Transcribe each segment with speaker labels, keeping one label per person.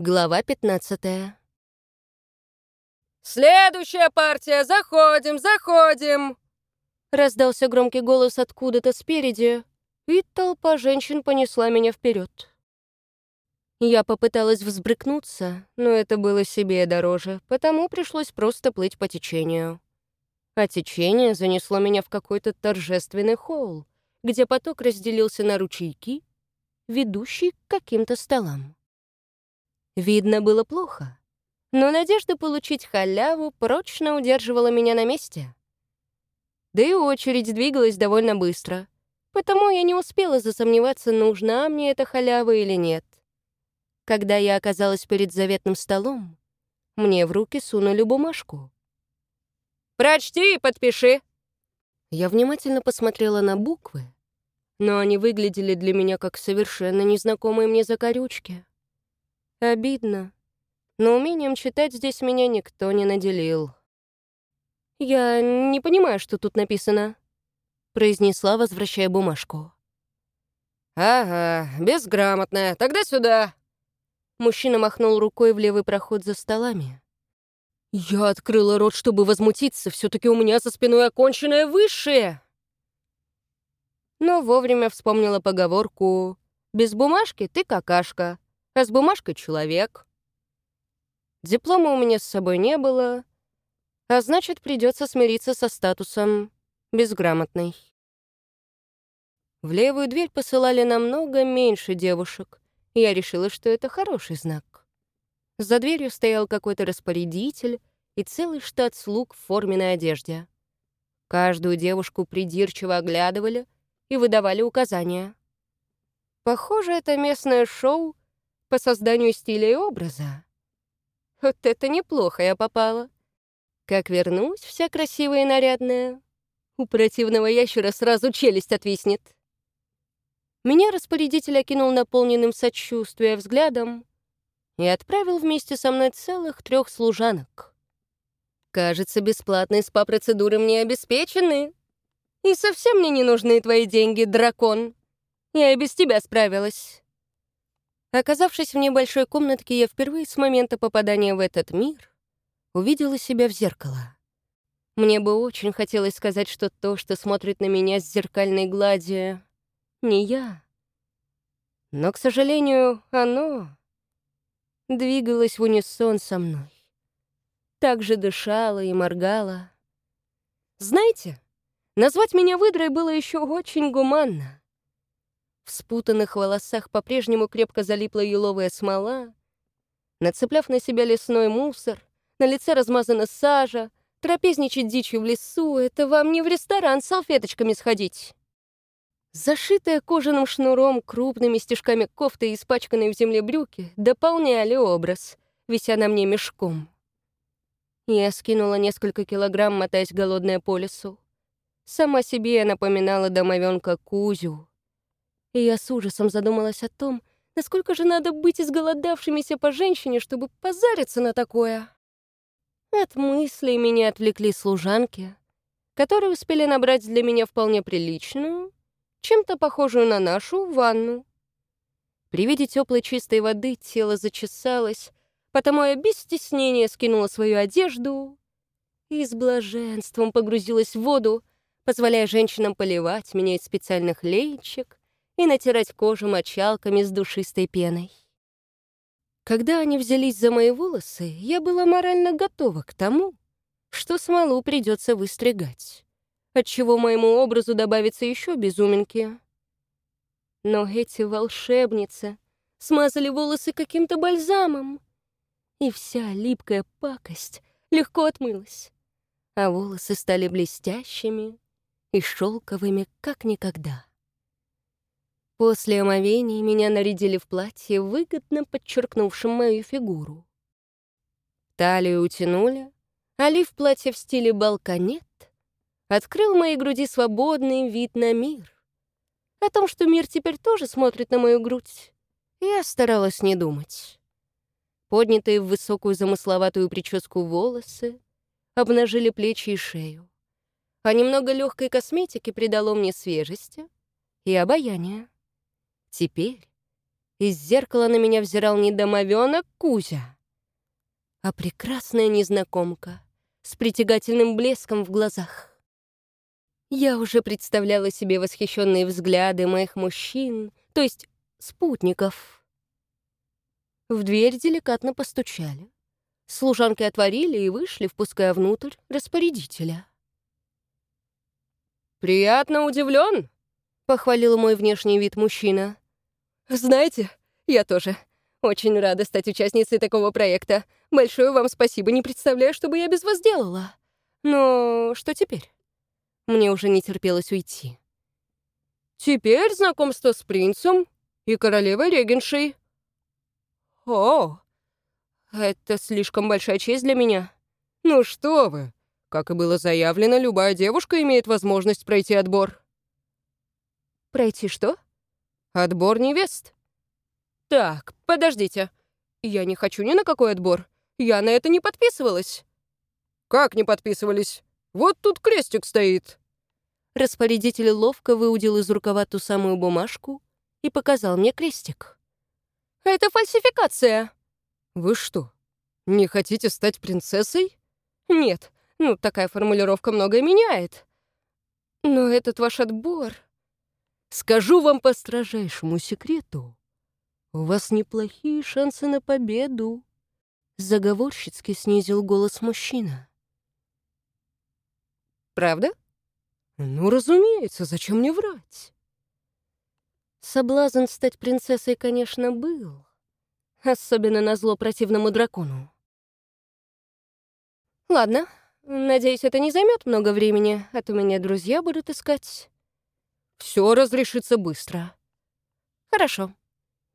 Speaker 1: Глава 15
Speaker 2: «Следующая партия! Заходим, заходим!»
Speaker 1: Раздался громкий голос откуда-то спереди, и толпа женщин понесла меня вперед. Я попыталась взбрыкнуться, но это было себе дороже, потому пришлось просто плыть по течению. А течение занесло меня в какой-то торжественный холл, где поток разделился на ручейки, ведущий к каким-то столам. Видно было плохо, но надежда получить халяву прочно удерживала меня на месте. Да и очередь двигалась довольно быстро, потому я не успела засомневаться, нужна мне эта халява или нет. Когда я оказалась перед заветным столом, мне в руки сунули бумажку.
Speaker 2: «Прочти и подпиши!»
Speaker 1: Я внимательно посмотрела на буквы, но они выглядели для меня как совершенно незнакомые мне закорючки. Обидно, но умением читать здесь меня никто не наделил. «Я не понимаю, что тут написано», — произнесла, возвращая бумажку.
Speaker 2: «Ага, безграмотная. Тогда сюда».
Speaker 1: Мужчина махнул рукой в левый проход за столами. Я открыла рот, чтобы возмутиться. все таки у меня за спиной оконченное высшее. Но вовремя вспомнила поговорку «Без бумажки ты какашка, а с бумажкой человек». Диплома у меня с собой не было, а значит, придется смириться со статусом безграмотной. В левую дверь посылали намного меньше девушек, я решила, что это хороший знак. За дверью стоял какой-то распорядитель и целый штат слуг в форменной одежде. Каждую девушку придирчиво оглядывали и выдавали указания. Похоже, это местное шоу по созданию стиля и образа. Вот это неплохо я попала. Как вернусь, вся красивая и нарядная. У противного ящера сразу челюсть отвиснет. Меня распорядитель окинул наполненным сочувствия взглядом и отправил вместе со мной целых трех служанок. Кажется, бесплатные спа-процедуры мне обеспечены. И совсем мне не нужны твои деньги, дракон. Я и без тебя справилась. Оказавшись в небольшой комнатке, я впервые с момента попадания в этот мир увидела себя в зеркало. Мне бы очень хотелось сказать, что то, что смотрит на меня с зеркальной глади, не я. Но, к сожалению, оно двигалось в унисон со мной. Так же дышало и моргало. Знаете, назвать меня выдрой было еще очень гуманно. В спутанных волосах по-прежнему крепко залипла еловая смола. Нацепляв на себя лесной мусор, на лице размазана сажа, трапезничать дичью в лесу — это вам не в ресторан с салфеточками сходить. Зашитая кожаным шнуром крупными стежками кофты и испачканные в земле брюки дополняли образ, вися на мне мешком. Я скинула несколько килограмм, мотаясь голодная по лесу. Сама себе я напоминала домовенка Кузю, и я с ужасом задумалась о том, насколько же надо быть изголодавшимися по женщине, чтобы позариться на такое. От мыслей меня отвлекли служанки, которые успели набрать для меня вполне приличную, чем-то похожую на нашу, ванну. При виде теплой чистой воды тело зачесалось, потому я без стеснения скинула свою одежду и с блаженством погрузилась в воду, позволяя женщинам поливать меня из специальных леечек, и натирать кожу мочалками с душистой пеной. Когда они взялись за мои волосы, я была морально готова к тому, что смолу придется выстригать, отчего моему образу добавится еще безуминки. Но эти волшебницы смазали волосы каким-то бальзамом, и вся липкая пакость легко отмылась, а волосы стали блестящими и шелковыми, как никогда. После омовений меня нарядили в платье, выгодно подчеркнувшем мою фигуру. Талию утянули, а лиф платье в стиле балконет открыл моей груди свободный вид на мир. О том, что мир теперь тоже смотрит на мою грудь, я старалась не думать. Поднятые в высокую замысловатую прическу волосы обнажили плечи и шею, а немного легкой косметики придало мне свежести и обаяния. Теперь Из зеркала на меня взирал не домовенок Кузя, а прекрасная незнакомка с притягательным блеском в глазах. Я уже представляла себе восхищенные взгляды моих мужчин, то есть спутников. В дверь деликатно постучали. Служанки отворили и вышли, впуская внутрь распорядителя.
Speaker 2: «Приятно удивлен», — похвалил мой внешний вид мужчина.
Speaker 1: «Знаете, я тоже. Очень рада стать участницей такого проекта. Большое вам спасибо, не представляю, что бы я без вас делала. Но что теперь? Мне уже не терпелось уйти.
Speaker 2: Теперь знакомство с принцем и королевой регеншей.
Speaker 1: О, это слишком большая честь для меня.
Speaker 2: Ну что вы, как и было заявлено, любая девушка имеет возможность пройти отбор.
Speaker 1: Пройти что?
Speaker 2: Отбор невест.
Speaker 1: Так, подождите. Я не хочу ни на какой отбор. Я на это не подписывалась.
Speaker 2: Как не подписывались? Вот тут крестик стоит.
Speaker 1: Распорядитель ловко выудил из рукава ту самую бумажку и показал мне крестик. Это фальсификация.
Speaker 2: Вы что, не хотите стать принцессой?
Speaker 1: Нет, ну такая формулировка многое меняет. Но этот ваш отбор...
Speaker 2: Скажу вам по строжайшему секрету. У вас неплохие шансы на победу.
Speaker 1: Заговорщицки снизил голос мужчина.
Speaker 2: Правда? Ну, разумеется, зачем мне врать?
Speaker 1: Соблазн стать принцессой, конечно, был. Особенно на зло противному дракону. Ладно, надеюсь, это не займет много времени, а то меня друзья будут искать.
Speaker 2: Все разрешится быстро.
Speaker 1: Хорошо.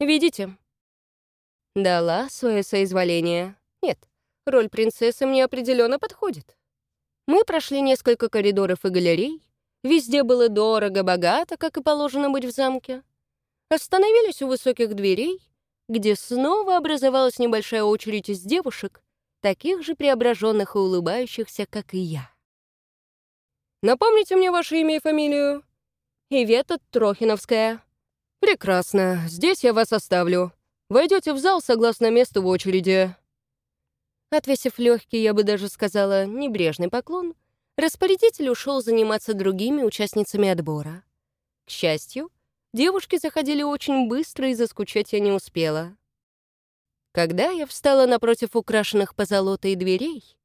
Speaker 1: Видите? Дала свое соизволение. Нет, роль принцессы мне определенно подходит. Мы прошли несколько коридоров и галерей. Везде было дорого-богато, как и положено быть в замке. Остановились у высоких дверей, где снова образовалась небольшая очередь из девушек, таких же преображенных и улыбающихся, как и я.
Speaker 2: «Напомните мне ваше имя и фамилию?»
Speaker 1: Ивета Трохиновская.
Speaker 2: Прекрасно. Здесь я вас оставлю. Войдете в зал согласно месту в очереди.
Speaker 1: Отвесив легкий, я бы даже сказала, небрежный поклон, распорядитель ушел заниматься другими участницами отбора. К счастью, девушки заходили очень быстро, и заскучать я не успела. Когда я встала напротив украшенных позолотой дверей,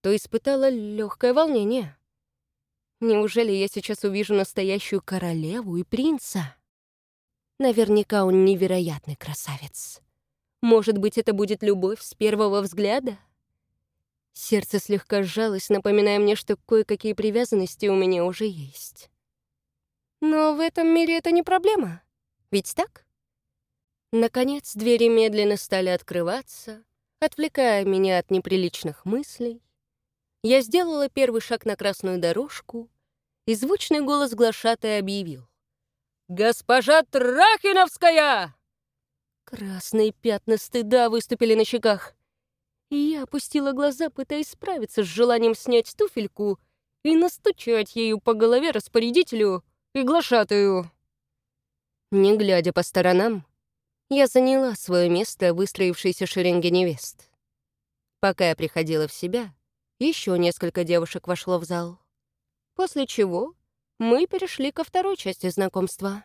Speaker 1: то испытала легкое волнение. Неужели я сейчас увижу настоящую королеву и принца? Наверняка он невероятный красавец. Может быть, это будет любовь с первого взгляда? Сердце слегка сжалось, напоминая мне, что кое-какие привязанности у меня уже есть. Но в этом мире это не проблема. Ведь так? Наконец, двери медленно стали открываться, отвлекая меня от неприличных мыслей, я сделала первый шаг на красную дорожку, и звучный голос глашатая объявил. «Госпожа Трахиновская!» Красные пятна стыда выступили на щеках. И я опустила глаза, пытаясь справиться с желанием снять туфельку и настучать ею по голове распорядителю и глашатую. Не глядя по сторонам, я заняла свое место в выстроившейся шеренге невест. Пока я приходила в себя, еще несколько девушек вошло в зал. После чего мы перешли ко второй части знакомства.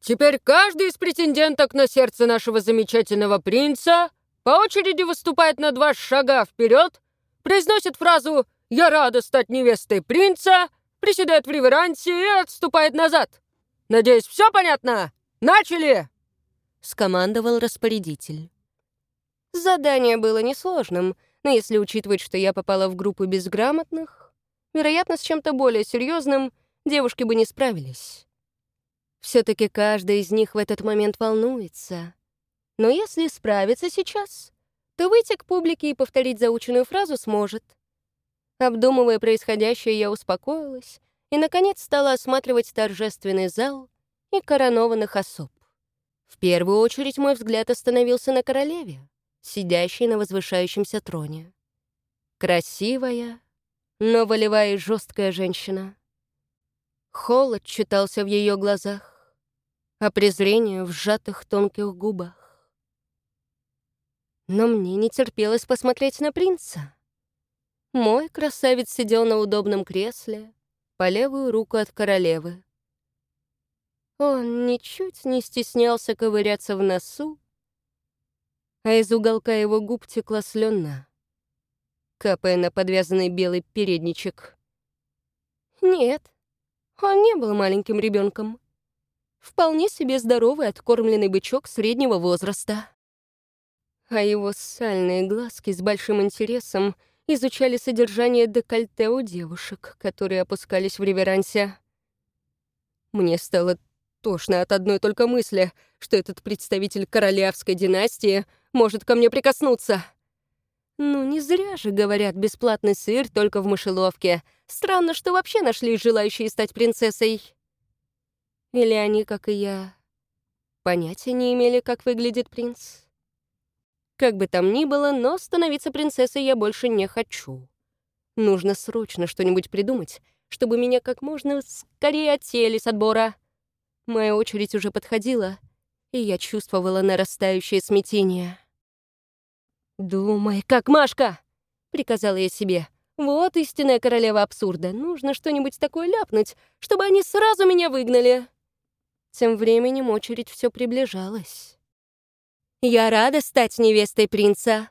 Speaker 2: «Теперь каждый из претенденток на сердце нашего замечательного принца по очереди выступает на два шага вперед, произносит фразу «Я рада стать невестой принца», приседает в реверансе и отступает назад. Надеюсь, все понятно? Начали!»
Speaker 1: — скомандовал распорядитель. Задание было несложным — но если учитывать, что я попала в группу безграмотных, вероятно, с чем-то более серьезным девушки бы не справились. Все-таки каждая из них в этот момент волнуется. Но если справиться сейчас, то выйти к публике и повторить заученную фразу сможет. Обдумывая происходящее, я успокоилась и, наконец, стала осматривать торжественный зал и коронованных особ. В первую очередь мой взгляд остановился на королеве сидящей на возвышающемся троне. Красивая, но волевая и жесткая женщина. Холод читался в ее глазах, а презрение в сжатых тонких губах. Но мне не терпелось посмотреть на принца. Мой красавец сидел на удобном кресле, по левую руку от королевы. Он ничуть не стеснялся ковыряться в носу, а из уголка его губ текла слюна, капая на подвязанный белый передничек. Нет, он не был маленьким ребенком. Вполне себе здоровый откормленный бычок среднего возраста. А его сальные глазки с большим интересом изучали содержание декольте у девушек, которые опускались в реверансе. Мне стало тошно от одной только мысли, что этот представитель королевской династии может ко мне прикоснуться. Ну, не зря же говорят бесплатный сыр только в мышеловке. Странно, что вообще нашлись желающие стать принцессой. Или они, как и я, понятия не имели, как выглядит принц. Как бы там ни было, но становиться принцессой я больше не хочу. Нужно срочно что-нибудь придумать, чтобы меня как можно скорее отсеяли с отбора. Моя очередь уже подходила, и я чувствовала нарастающее смятение. «Думай, как Машка!» — приказала я себе. «Вот истинная королева абсурда. Нужно что-нибудь такое ляпнуть, чтобы они сразу меня выгнали». Тем временем очередь все приближалась. «Я рада стать невестой принца».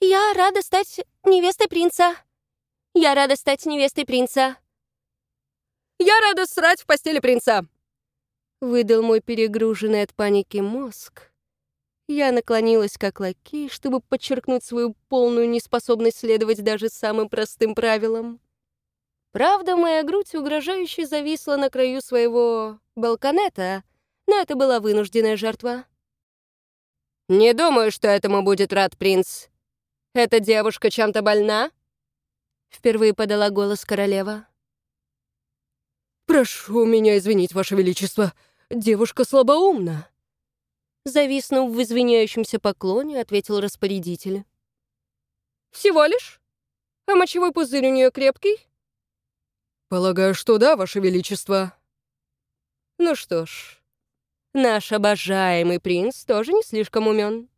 Speaker 1: «Я рада стать невестой принца». «Я рада стать невестой принца».
Speaker 2: «Я рада срать в постели принца», —
Speaker 1: выдал мой перегруженный от паники мозг, я наклонилась как лакей, чтобы подчеркнуть свою полную неспособность следовать даже самым простым правилам. Правда, моя грудь угрожающе зависла на краю своего балконета, но это была вынужденная жертва.
Speaker 2: «Не думаю, что этому будет рад принц. Эта девушка чем-то больна?»
Speaker 1: Впервые подала голос королева.
Speaker 2: «Прошу меня извинить, Ваше Величество. Девушка слабоумна».
Speaker 1: Зависнув в извиняющемся поклоне, ответил распорядитель.
Speaker 2: «Всего лишь? А мочевой пузырь у нее крепкий?»
Speaker 3: «Полагаю, что да, Ваше Величество».
Speaker 1: «Ну что ж, наш обожаемый принц тоже не слишком умен.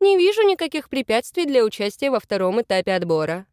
Speaker 1: Не вижу никаких препятствий для участия во втором этапе отбора».